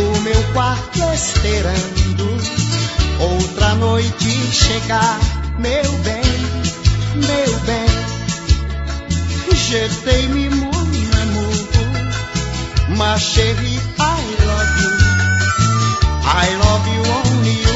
do meu quarto esperando outra noite chegar, meu bem, meu bem. Jetei-me mon amour, ma chérie, I love you, I love you only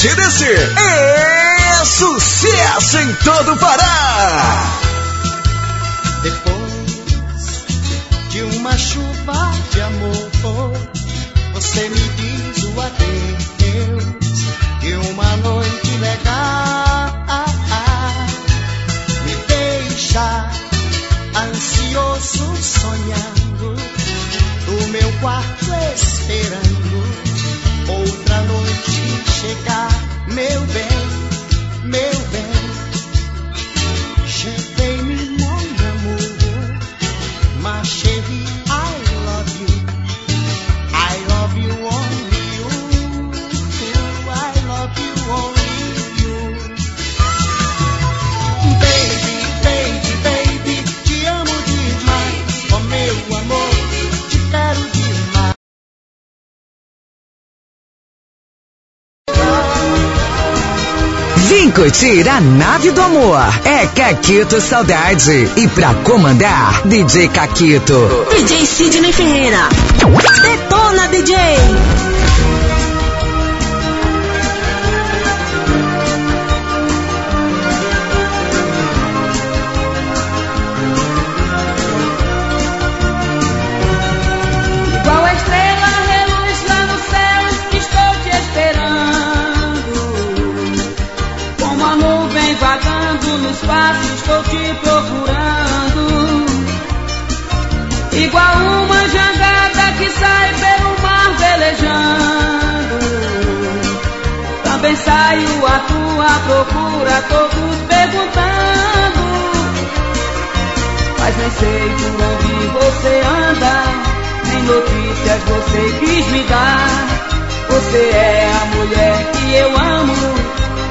GDC é sucesso em todo o Pará. Meu bem, curtir a nave do amor. É Caquito Saudade. E pra comandar, DJ Caquito. DJ Sidney Ferreira. Detona, DJ. Procurando. Igual uma jangada que sai pelo mar velejando. Também saio à tua procura, todos perguntando. Mas nem sei por onde você anda, nem notícias você quis me dar. Você é a mulher que eu amo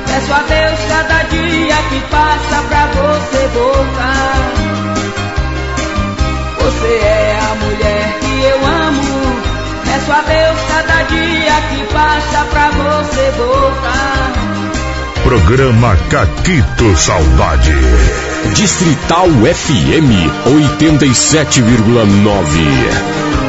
Peço a Deus cada dia que passa pra você voltar. Você é a mulher que eu amo. Peço a Deus cada dia que passa pra você voltar. Programa Caquito Saudade. Distrital FM 87,9.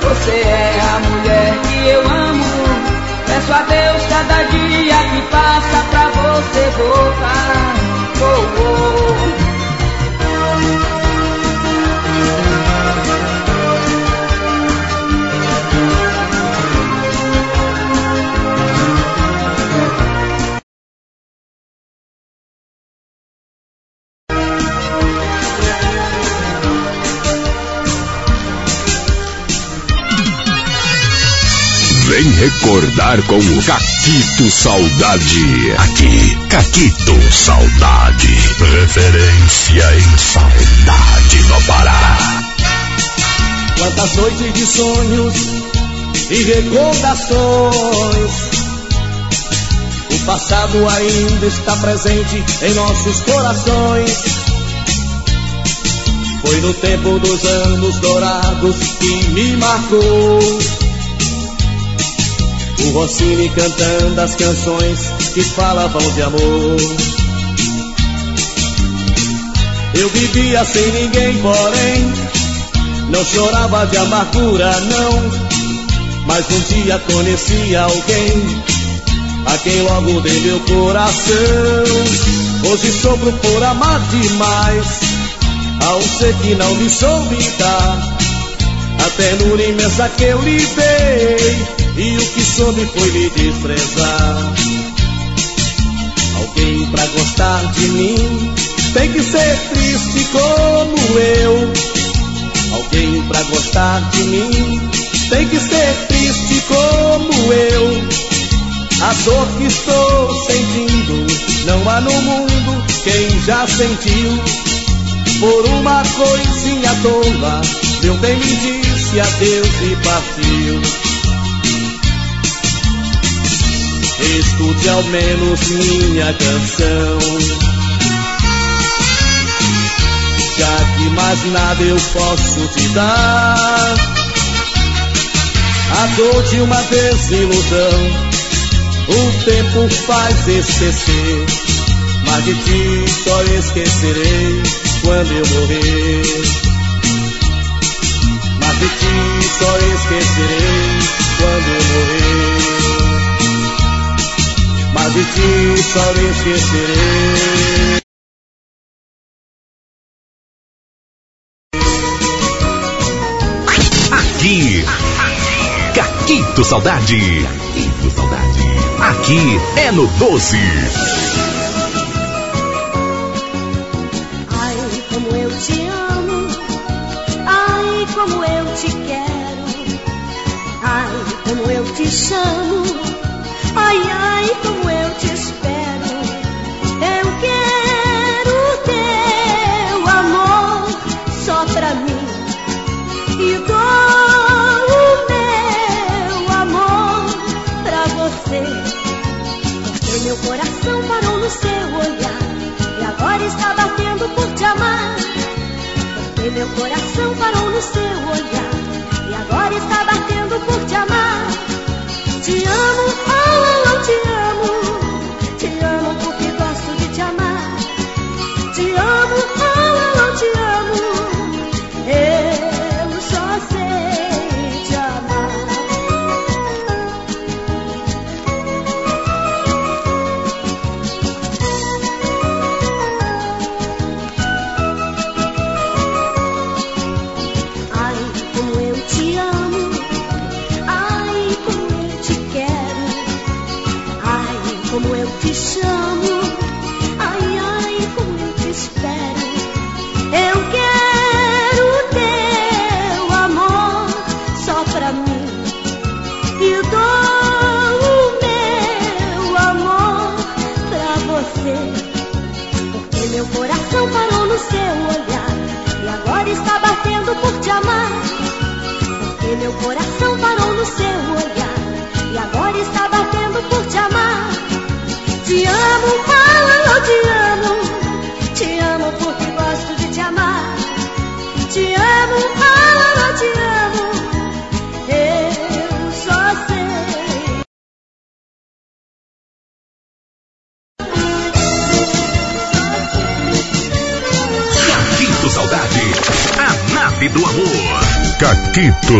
Você é a mulher que eu amo. Peço a Deus cada dia que passa pra você voltar. Oh, oh. Com o Caquito Saudade. Aqui, Caquito Saudade. Referência em saudade no Pará. Quantas noites de sonhos e recordações. O passado ainda está presente em nossos corações. Foi no tempo dos anos dourados que me marcou. O Rossini cantando as canções que falavam de amor. Eu vivia sem ninguém, porém, não chorava de amargura, não. Mas um dia conheci alguém, a quem logo dei meu coração. Hoje sofro por amar demais ao ser que não me soube dar. A ternura imensa que eu lhe dei, e o que soube foi me desprezar. Alguém pra gostar de mim tem que ser triste como eu. Alguém pra gostar de mim tem que ser triste como eu. A dor que estou sentindo, não há no mundo quem já sentiu por uma coisinha tola, meu bem me disse adeus e partiu. Escute ao menos minha canção. Já que mais nada eu posso te dar. A dor de uma desilusão, o tempo faz esquecer. Mas de ti só esquecerei quando eu morrer. De ti só esquecerei quando eu morrer. Mas de ti só esquecerei. Aqui, Caquito Saudade. Caquito Saudade. Aqui é no 12. Te ai ai como eu te espero. Eu quero teu amor só pra mim e dou o meu amor pra você. Porque meu coração parou no seu olhar e agora está batendo por te amar. Porque meu coração parou no seu olhar e agora está batendo por te amar. Te amo,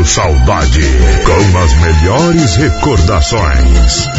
Saudade. Com as melhores recordações.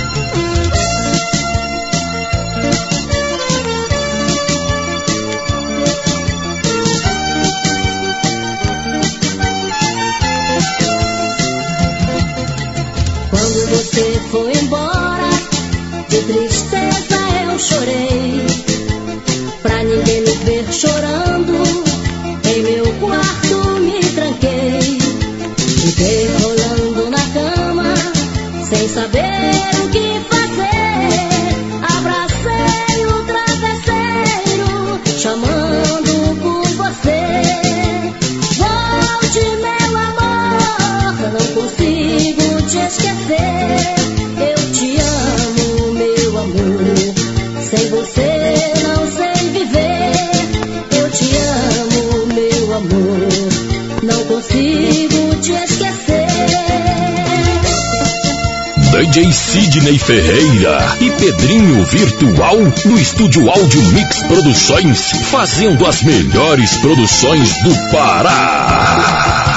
padrinho virtual do estúdio Áudio Mix Produções, fazendo as melhores produções do Pará.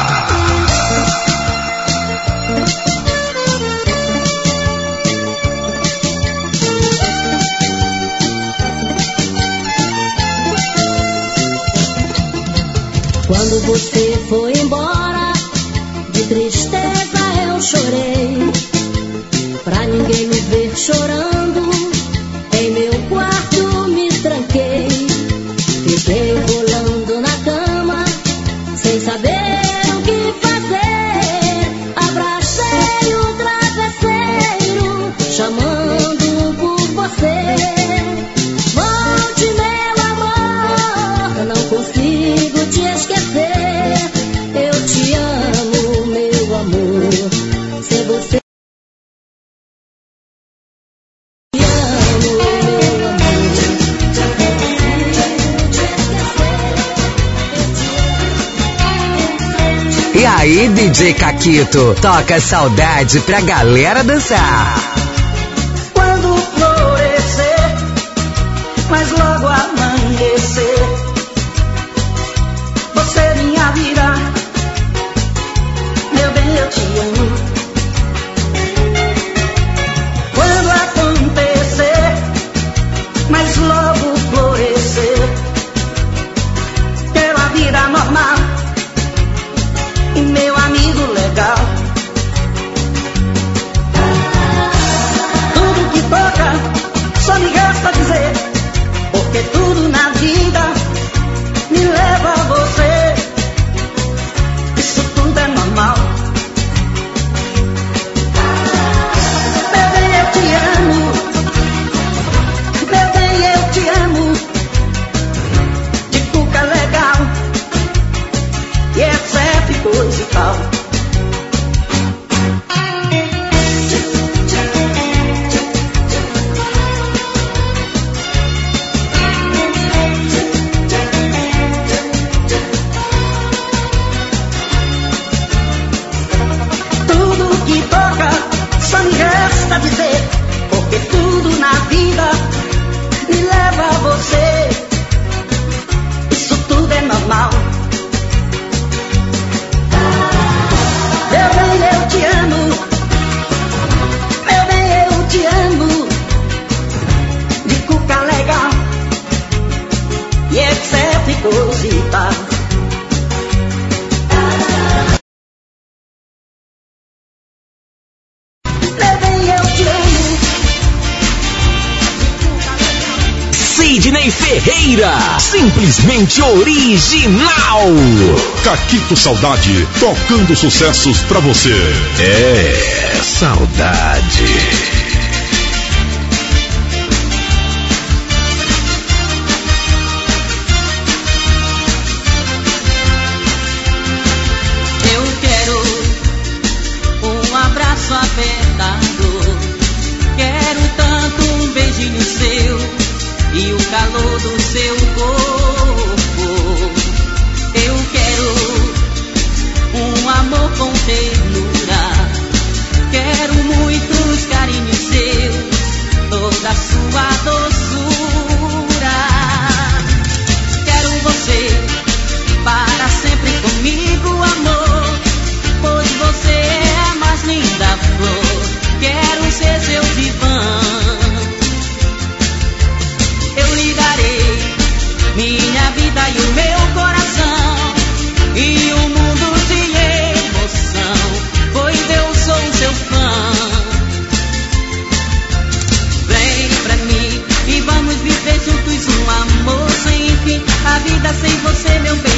DJ Caquito toca saudade pra galera dançar. simplesmente original. Caquito Saudade, tocando sucessos pra você. É, saudade. calor do seu corpo. vida sem você, meu bem.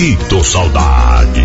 Caquito Saudade.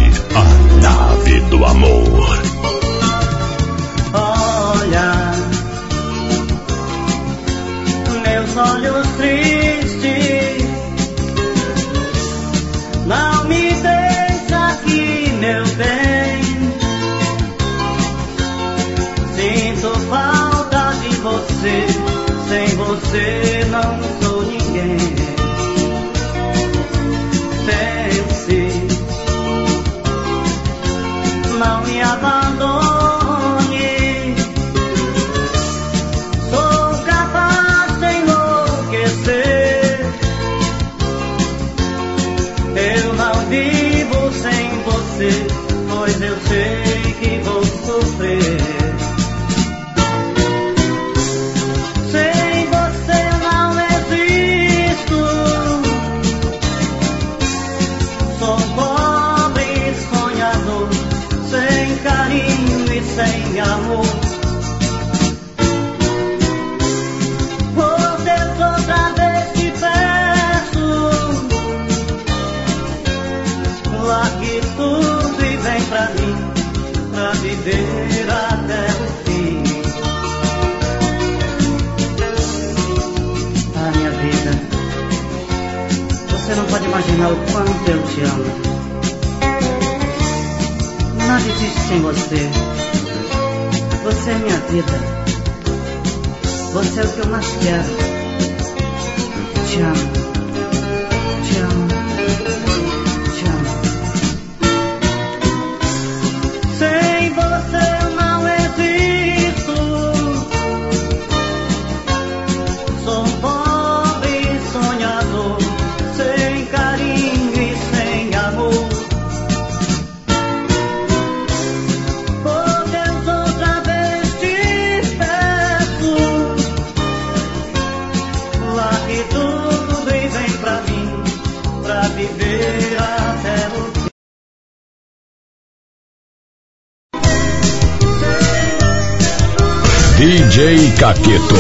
Caqueto.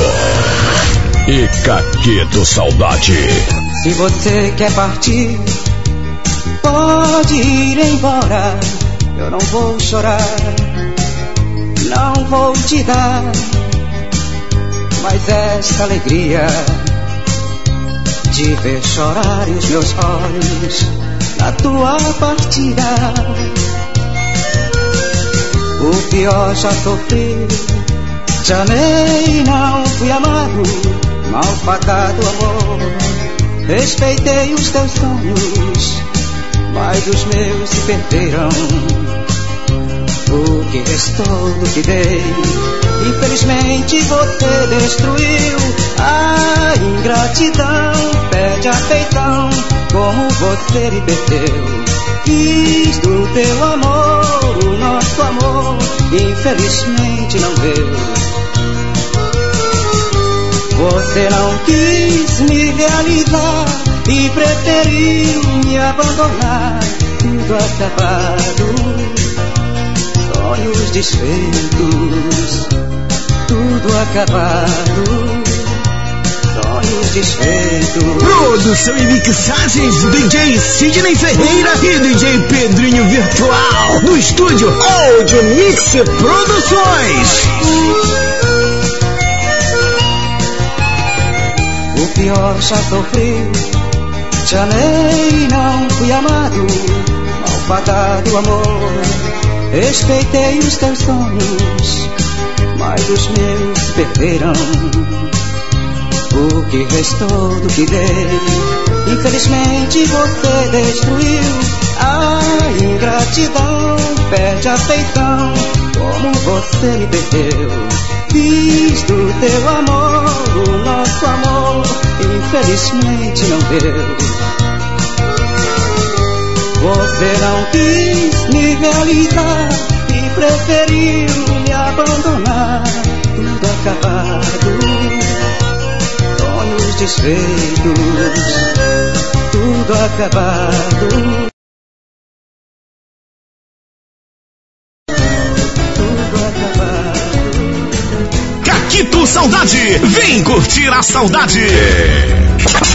E Caqueto Saudade. Se você quer partir, pode ir embora. Eu não vou chorar, não vou te dar mais esta alegria de ver chorar os meus olhos na tua partida. O pior já sofri, te amei e não fui amado, malfadado amor. Respeitei os teus sonhos, mas os meus se perderam. O que restou do que dei, infelizmente você destruiu. A ingratidão pede afeição, como você me perdeu. Quis do teu amor, o nosso amor, infelizmente não deu. Você não quis me realizar e preferiu me abandonar, tudo acabado, sonhos desfeitos, tudo acabado, desfeitos. Produção e mixagens DJ Sidney Ferreira e DJ Pedrinho Virtual no estúdio Audio Mix Produções. O pior já sofri, te amei e não fui amado, malfadado amor. Respeitei os teus sonhos, mas os meus perderam. O que restou do que dei, infelizmente você destruiu. A ingratidão perde a afeição, como você me perdeu. Fiz do teu amor o nosso amor, infelizmente não deu. Você não quis me realizar e preferiu me abandonar, tudo acabado, sonhos desfeitos, tudo acabado. Tudo acabado. Caquito Saudade, vem curtir a saudade.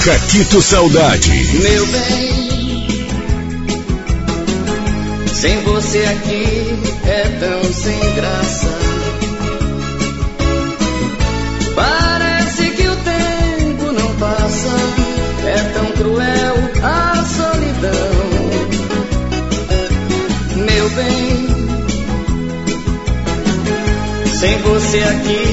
Caquito Saudade. Meu bem, sem você aqui é tão sem graça. Sem você aqui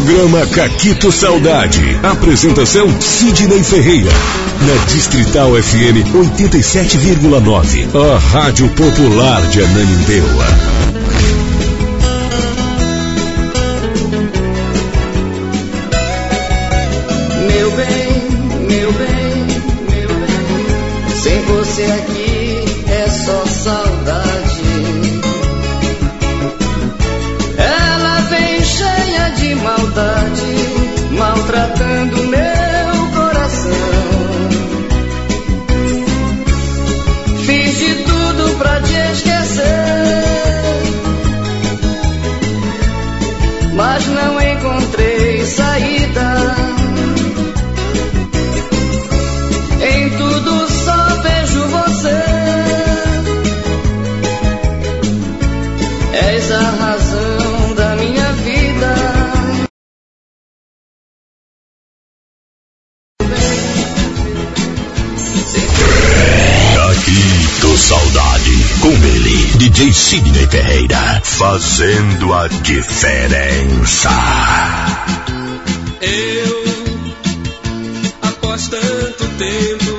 Programa Caquito Saudade. Apresentação Sidney Ferreira. Na Distrital FM 87,9. A Rádio Popular de Ananindeua. Tanto tempo,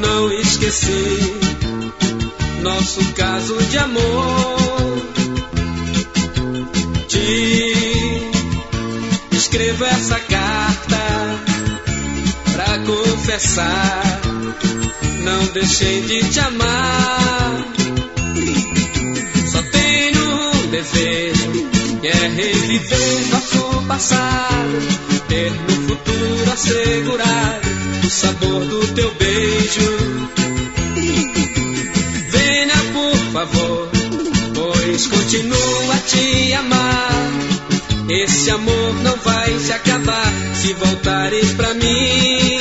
não esqueci nosso caso de amor. Te escrevo essa carta pra confessar. Não deixei de te amar. Só tenho um que é reviver nosso passado. Ter no futuro assegurado o sabor do teu beijo. Venha, por favor, pois continuo a te amar. Esse amor não vai se acabar se voltares pra mim.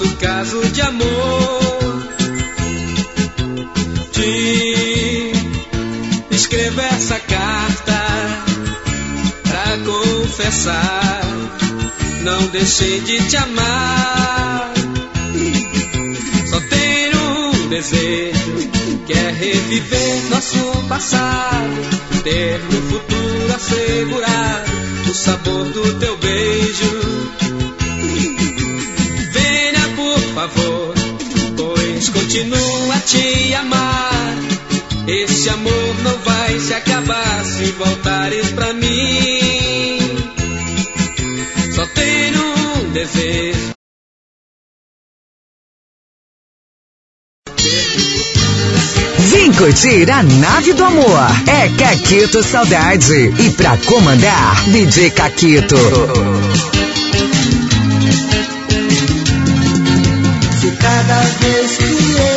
Nosso caso de amor. Te escrevo essa carta pra confessar. Não deixei de te amar. Só tenho um desejo, que é reviver nosso passado. Ter no futuro assegurado o sabor do teu beijo. Pois continuo a te amar. Esse amor não vai se acabar se voltares pra mim. Só tenho um desejo. Vem curtir a nave do amor. É Caquito Saudade. E pra comandar, DJ Caquito. Cada vez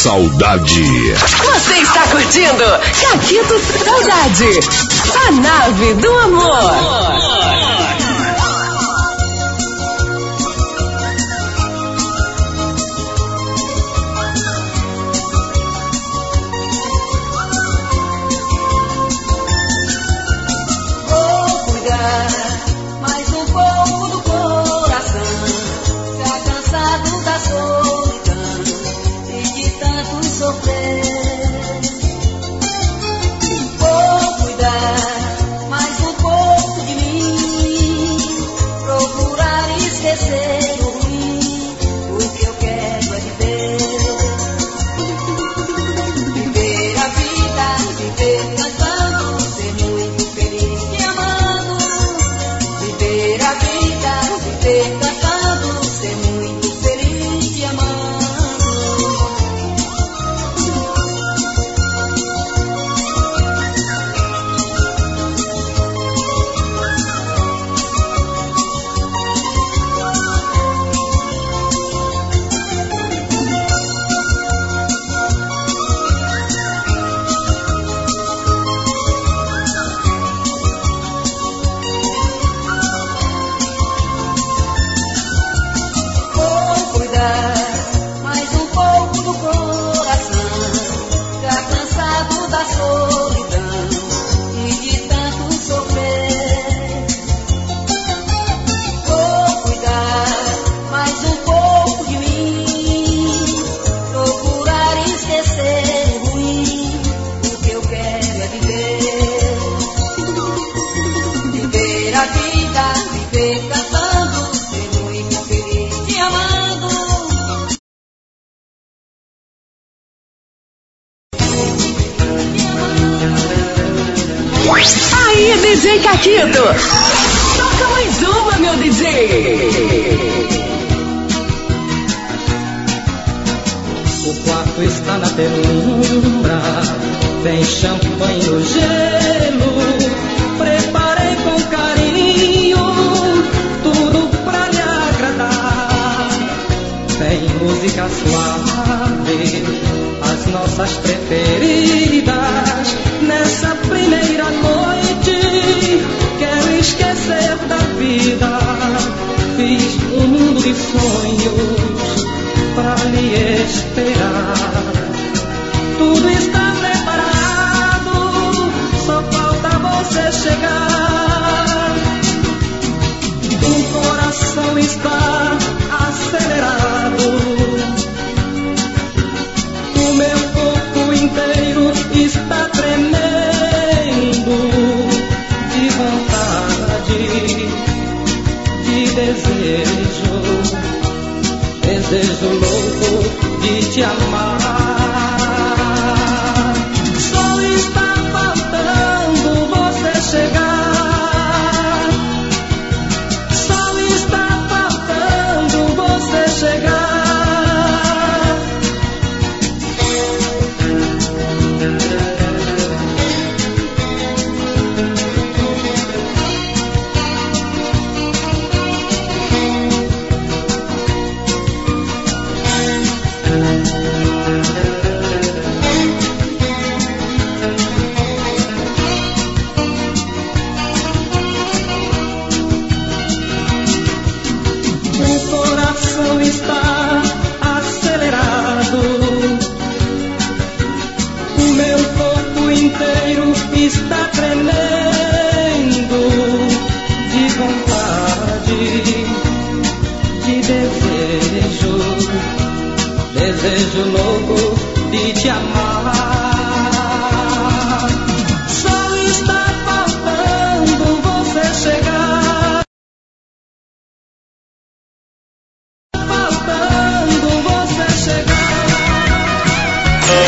Saudade. Você está curtindo Caquito Saudade, a nave do amor. amor. sombra, tem champanhe no gelo. Preparei com carinho tudo pra lhe agradar. Tem música suave, as nossas preferidas. Nessa primeira noite, quero esquecer da vida. Fiz um mundo de sonhos pra lhe esperar. chegar. O coração está acelerado. O meu corpo inteiro está tremendo de vontade, de desejo, desejo louco de te amar.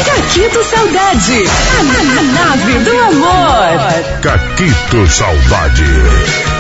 Caquito Saudade, a, a nave do amor. Caquito Saudade.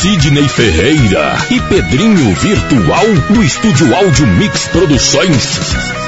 Sidney Ferreira e Pedrinho Virtual do Estúdio Áudio Mix Produções.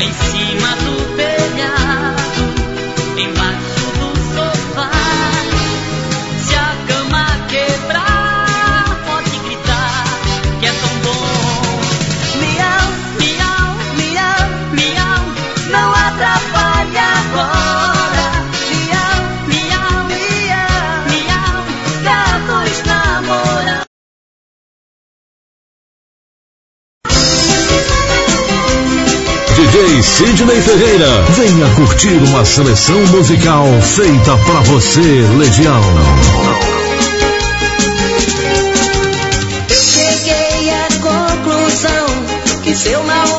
em cima do Ferreira. Venha curtir uma seleção musical feita pra você, Legião. Eu cheguei à conclusão que seu mal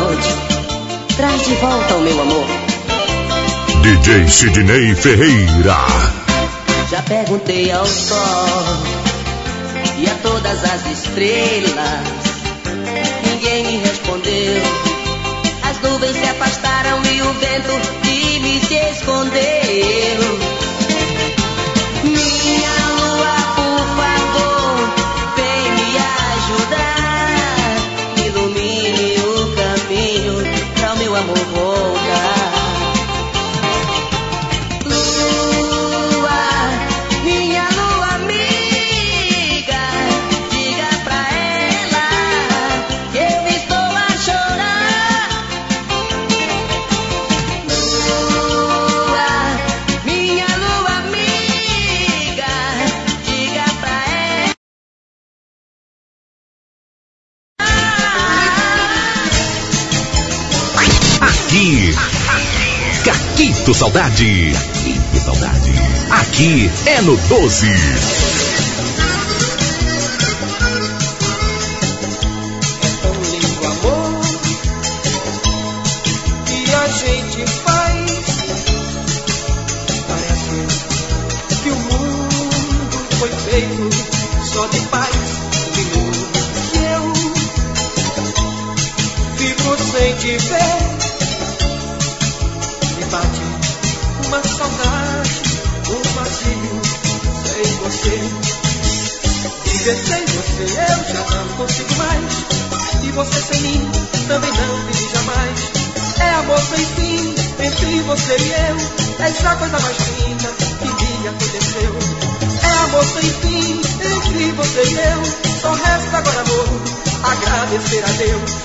noite, traz de volta o meu amor. DJ Sidney Ferreira. Já perguntei ao sol e a todas as estrelas, ninguém me respondeu. As nuvens se afastaram e o vento de me se escondeu. Saudade. Caquito Saudade. Aqui é no 12. tão lindo amor que a gente faz. Parece que o mundo foi feito só de paz. Eu fico sem te ver. Viver sem você eu já não consigo mais. E você sem mim também não vive jamais. É amor sem fim entre você e eu. Essa coisa mais linda que me aconteceu. É amor sem fim entre você e eu. Só resta agora amor, agradecer a Deus.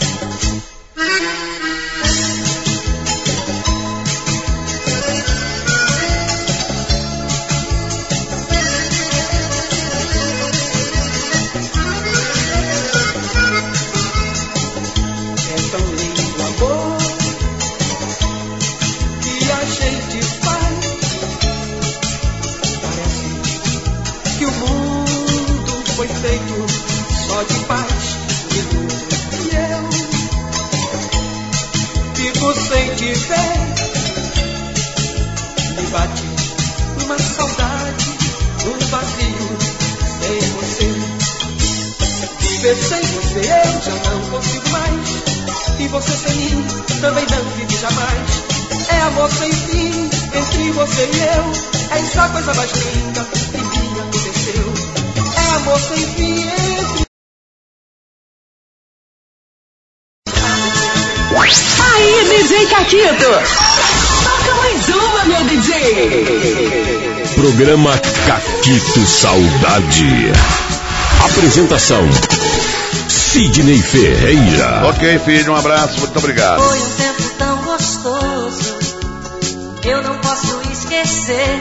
Caquito Saudade. Apresentação: Sidney Ferreira. Ok, filho, um abraço, muito obrigado. Foi um tempo tão gostoso, eu não posso esquecer.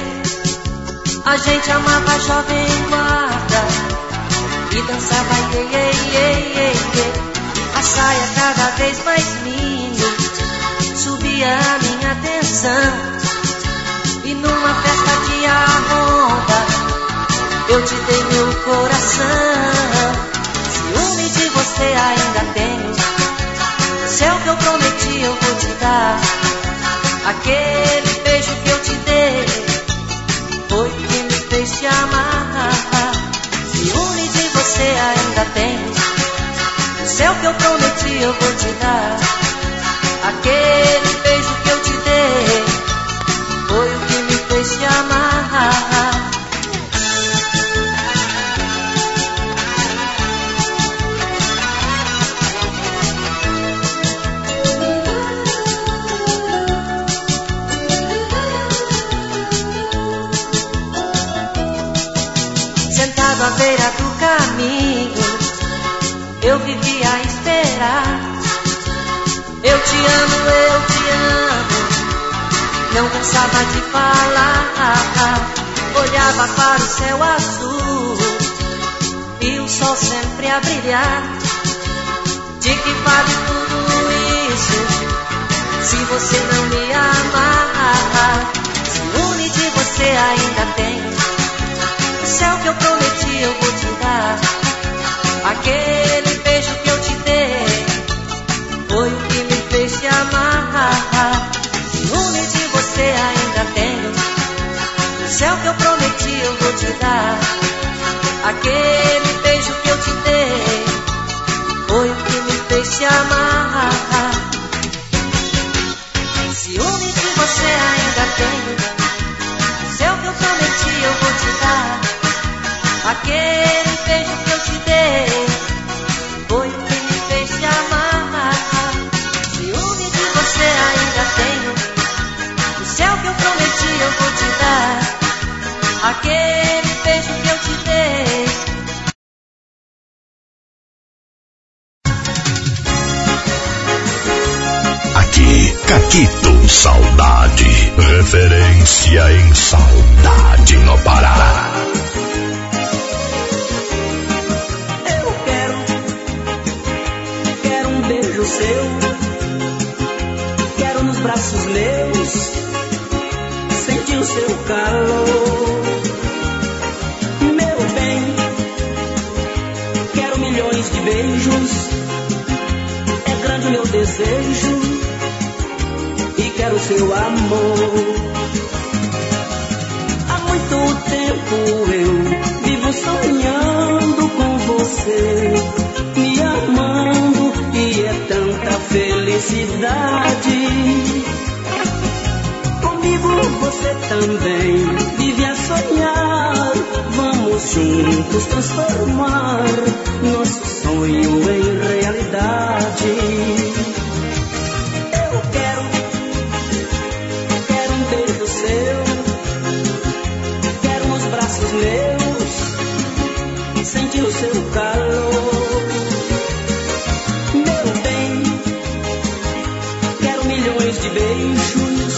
A gente amava a jovem guarda e dançava iê, iê, iê, iê. A saia cada vez mais mini subia a minha atenção. E numa festa de arronda eu te dei meu coração. Ciúme de você ainda tenho. O céu que eu prometi eu vou te dar. Aquele beijo que eu te dei foi que me fez te amar. Ciúme de você ainda tenho. O céu que eu prometi eu vou te dar. Aquele beijo que me fez te amar. Sentado à beira do caminho, eu vivia a esperar. Eu te amo, eu te amo não cansava de falar. Olhava para o céu azul e o sol sempre a brilhar. De que vale tudo isso se você não me amar? Ciúme de você ainda tem. O céu que eu prometi eu vou te dar. Aquele beijo que eu te dei foi o que me fez te amar. céu que eu prometi eu vou te dar. Aquele beijo que eu te dei foi o que me fez te amar. Referência em saudade no Pará. Eu quero, quero um beijo seu. Quero nos braços meus sentir o seu calor. Meu bem, quero milhões de beijos. É grande o meu desejo quero seu amor. Há muito tempo eu vivo sonhando com você, me amando e é tanta felicidade. Comigo você também vive a sonhar. Vamos juntos transformar nosso sonho em realidade. Seu calor. Meu bem, quero milhões de beijos.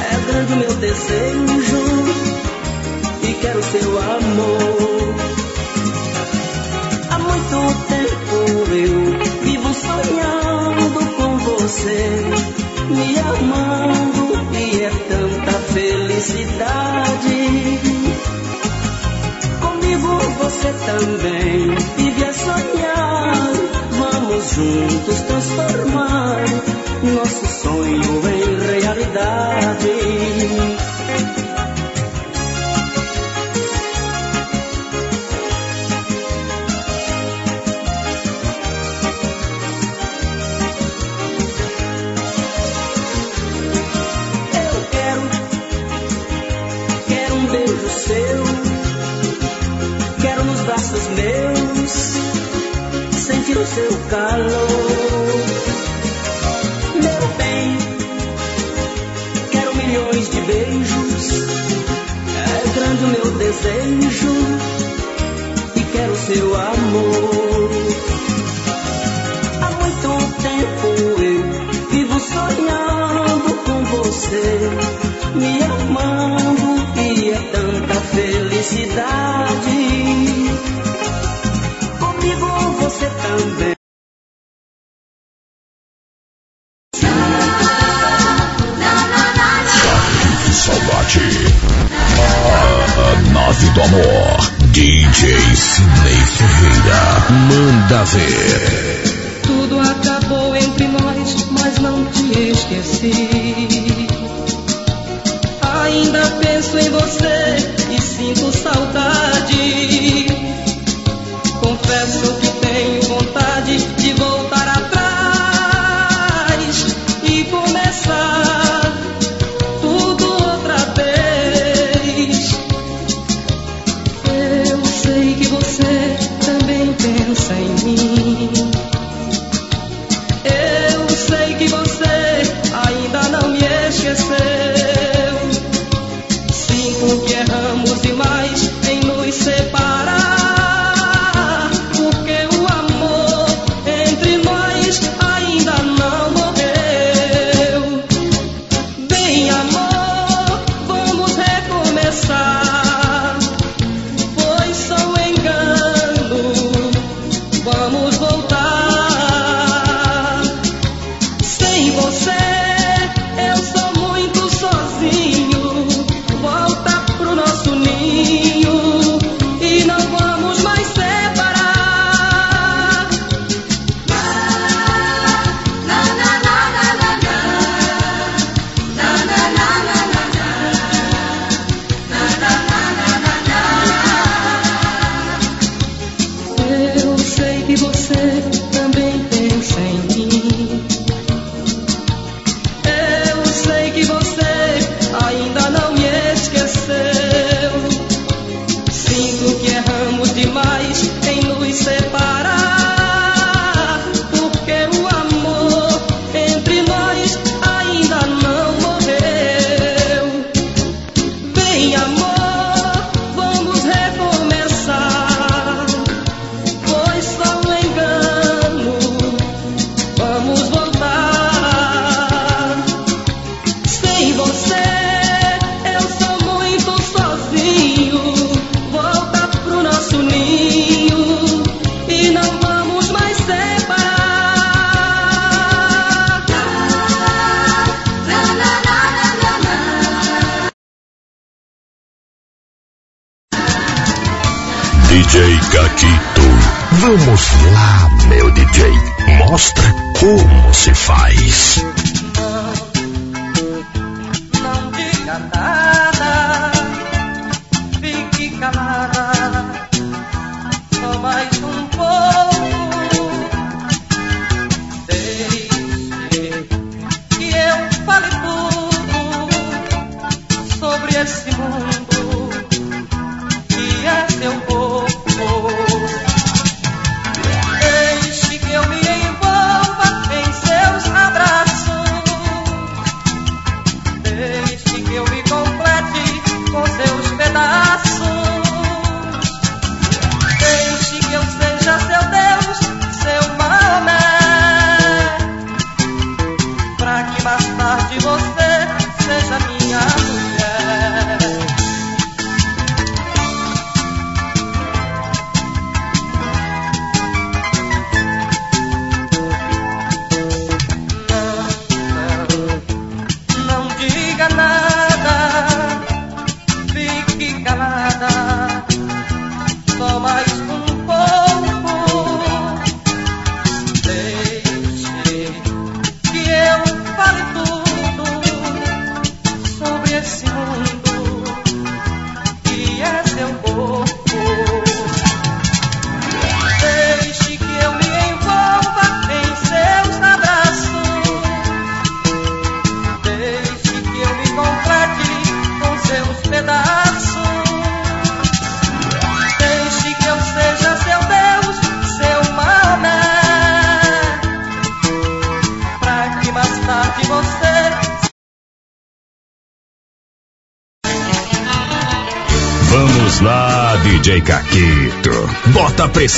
É grande o meu desejo e quero seu amor. Há muito tempo eu vivo sonhando com você, me amando e é tanta felicidade. Comigo você também vive a sonhar. Vamos juntos transformar nosso sonho em realidade. Ainda penso em você e sinto saudade. Confesso que Caquito. Vamos lá, meu DJ. Mostra como se faz.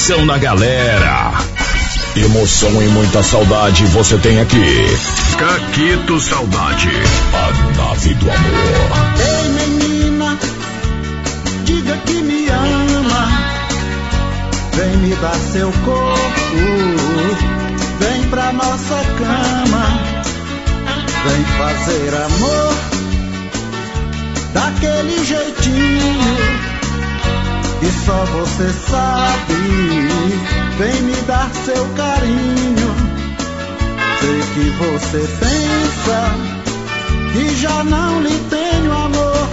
Pressão na galera. Emoção e muita saudade você tem aqui. Caquito Saudade. A nave do amor. Ei menina, diga que me ama. Vem me dar seu corpo, vem pra nossa cama. Vem fazer amor daquele jeitinho que só você sabe. Vem me dar seu carinho. Sei que você pensa que já não lhe tenho amor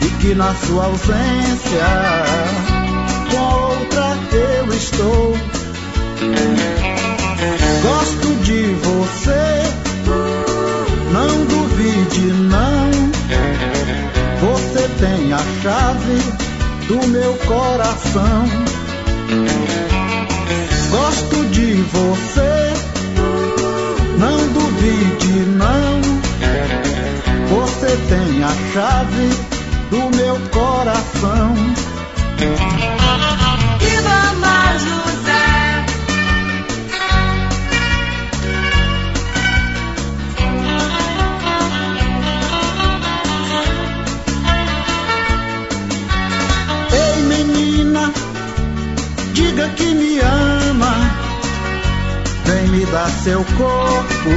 e que na sua ausência com outra eu estou. Gosto de você, não duvide não. Você tem a chave do meu coração. Gosto de você, não duvide não. Você tem a chave do meu coração. Ibama José. Que me ama. Vem me dar seu corpo,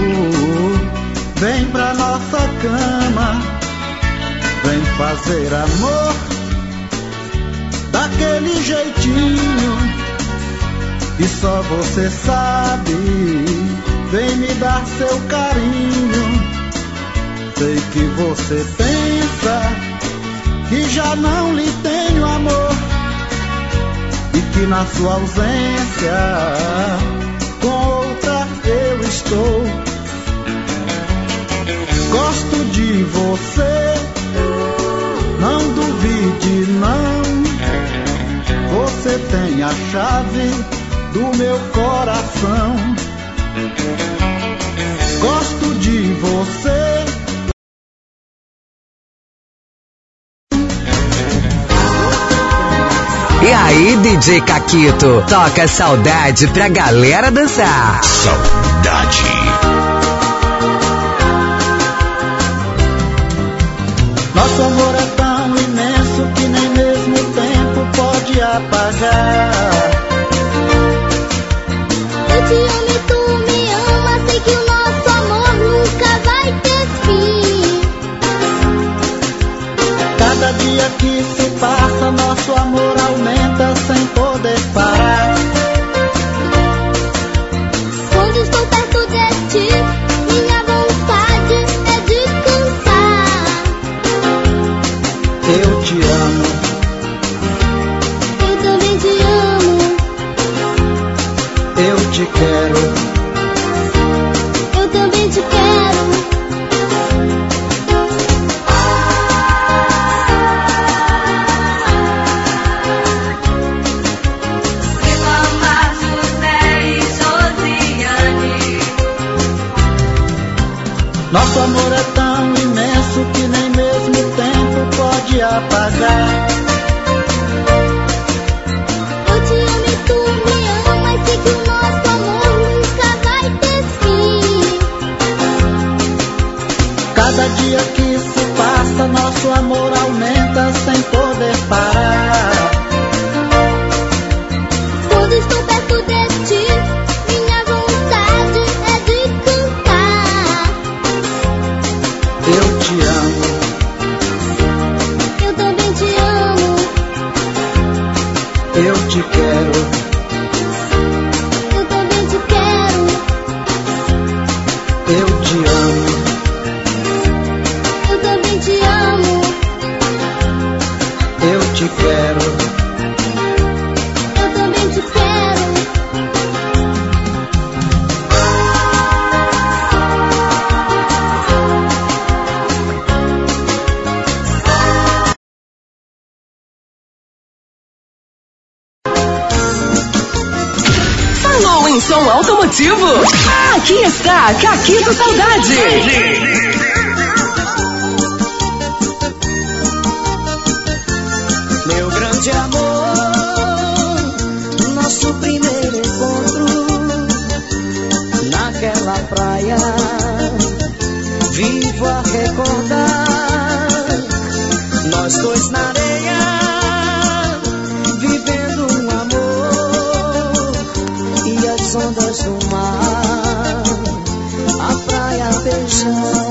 vem pra nossa cama. Vem fazer amor daquele jeitinho que só você sabe. Vem me dar seu carinho. Sei que você pensa que já não lhe e na sua ausência com outra eu estou. Gosto de você, não duvide não. Você tem a chave do meu coração. Gosto de você. Aí, DJ Caquito, toca saudade pra galera dançar. Saudade. Nosso amor é tão imenso que nem mesmo o tempo pode apagar. Eu te amo e tu me ama, sei que o nosso amor nunca vai ter fim. Cada dia que se passa, nosso amor apagar. Eu te amo e tu me amas. Sei que o nosso amor nunca vai ter fim. Cada dia que se passa, nosso amor quero. Eu também te quero. Falou em som automotivo? Aqui está Caquito Saudade. Grande amor, nosso primeiro encontro naquela praia. Vivo a recordar, nós dois na areia, vivendo um amor e as ondas do mar, a praia beijando.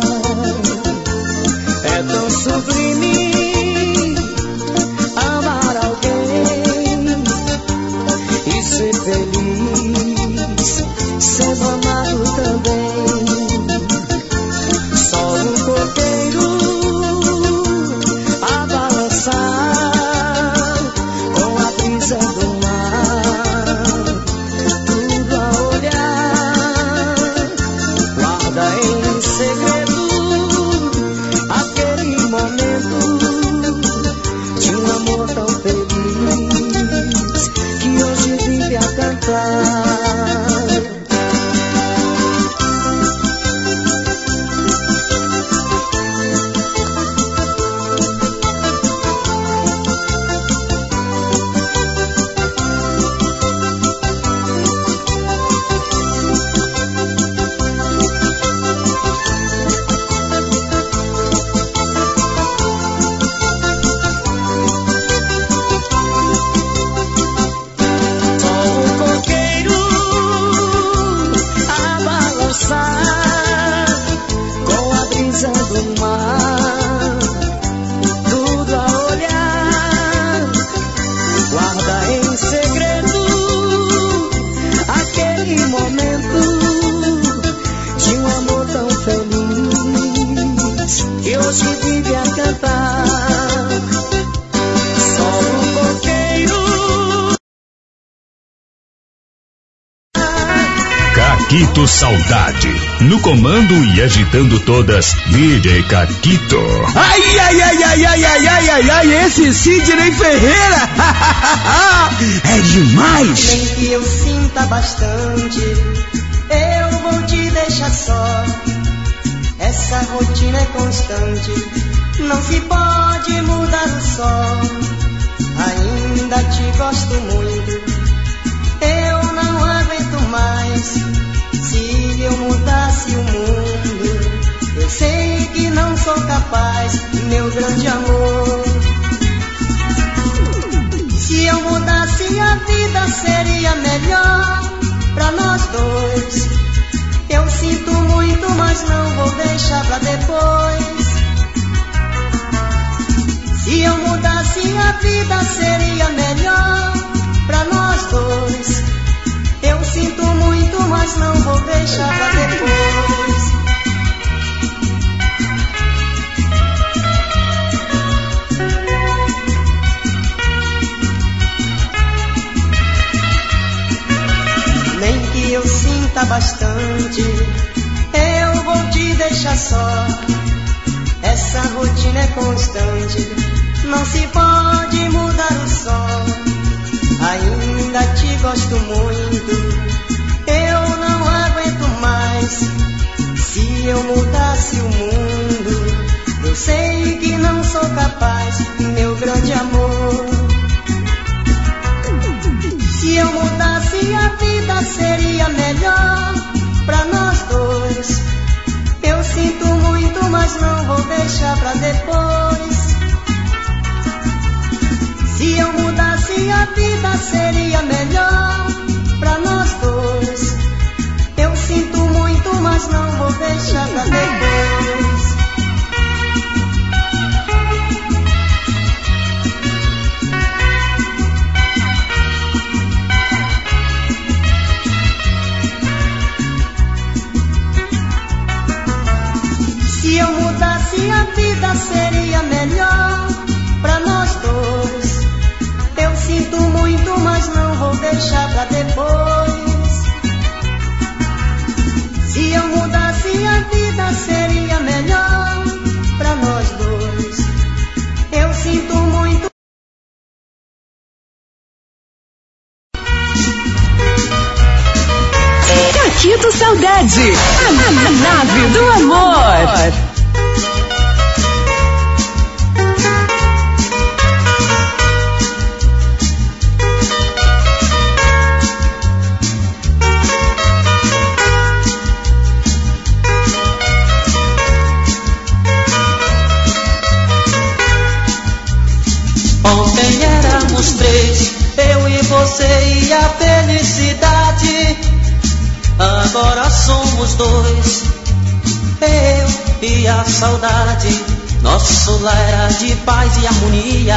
Saudade. No comando e agitando todas, DJ Caquito. Ai, ai, ai, ai, ai, ai, ai, ai, ai, esse Sidney Ferreira é demais. Nem que eu sinta bastante, eu vou te deixar só. Essa rotina é constante, não se pode mudar o sol. Ainda te gosto muito, eu não aguento mais. Se eu mudasse o mundo, eu sei que não sou capaz, meu grande amor. Se eu mudasse a vida seria melhor pra nós dois. Eu sinto muito, mas não vou deixar pra depois. Se eu mudasse a vida seria melhor pra nós dois. Eu sinto muito, mas não vou deixar pra depois. Nem que eu sinta bastante, eu vou te deixar só. Essa rotina é constante, não se pode mudar o sol. Ainda te gosto muito, eu não aguento mais. Se eu mudasse o mundo, eu sei que não sou capaz, meu grande amor. Se eu mudasse a vida, seria melhor pra nós dois. Eu sinto muito, mas não vou deixar pra depois. Vida, seria melhor pra nós dois. Eu sinto muito, mas não vou deixar pra depois. Se eu mudasse a vida, seria melhor pra nós dois. Sinto muito, mas não vou deixar pra depois. Se eu mudasse a vida, seria melhor pra nós dois. Eu sinto muito. Caquito Saudade, a- a nave do amor. Você e a felicidade. Agora somos dois, eu e a saudade. Nosso lar era de paz e harmonia.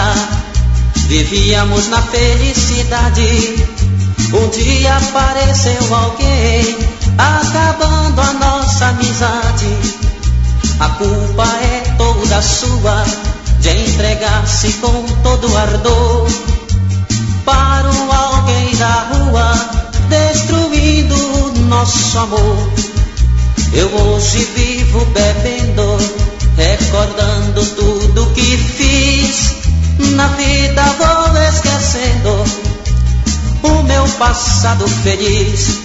Vivíamos na felicidade. Um dia apareceu alguém, acabando a nossa amizade. A culpa é toda sua de entregar-se com todo ardor para alguém da rua, destruindo nosso amor. Eu hoje vivo bebendo, recordando tudo que fiz. Na vida vou esquecendo o meu passado feliz.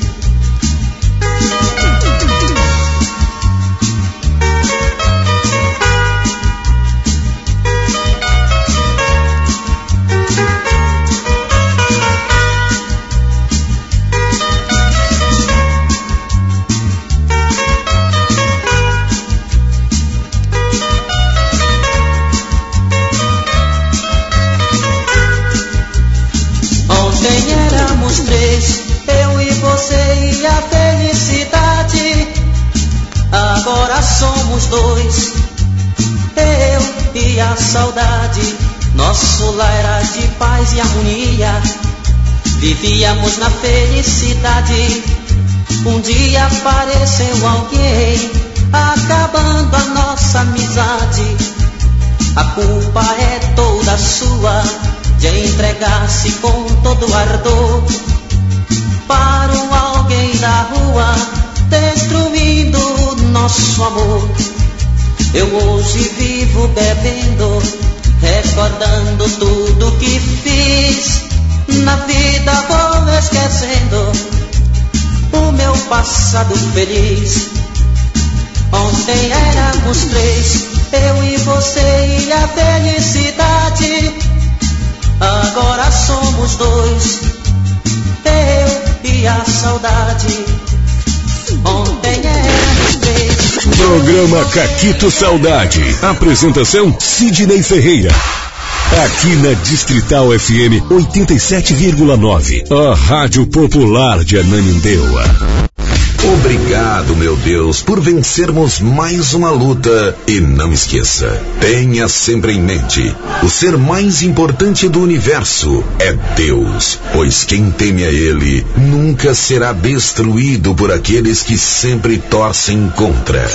Culpa é toda sua de entregar-se com todo ardor para um alguém da rua, destruindo o nosso amor. Eu hoje vivo bebendo, recordando tudo que fiz. Na vida vou esquecendo o meu passado feliz. Ontem éramos três, eu e você e a felicidade. Agora somos dois, eu e a saudade. Ontem três. Programa Caquito Saudade. Apresentação Sidney Ferreira. Aqui na Distrital FM 87,9. A Rádio Popular de Ananindeua. Obrigado, meu Deus, por vencermos mais uma luta. E não esqueça, tenha sempre em mente: o ser mais importante do universo é Deus, pois quem teme a Ele nunca será destruído por aqueles que sempre torcem contra.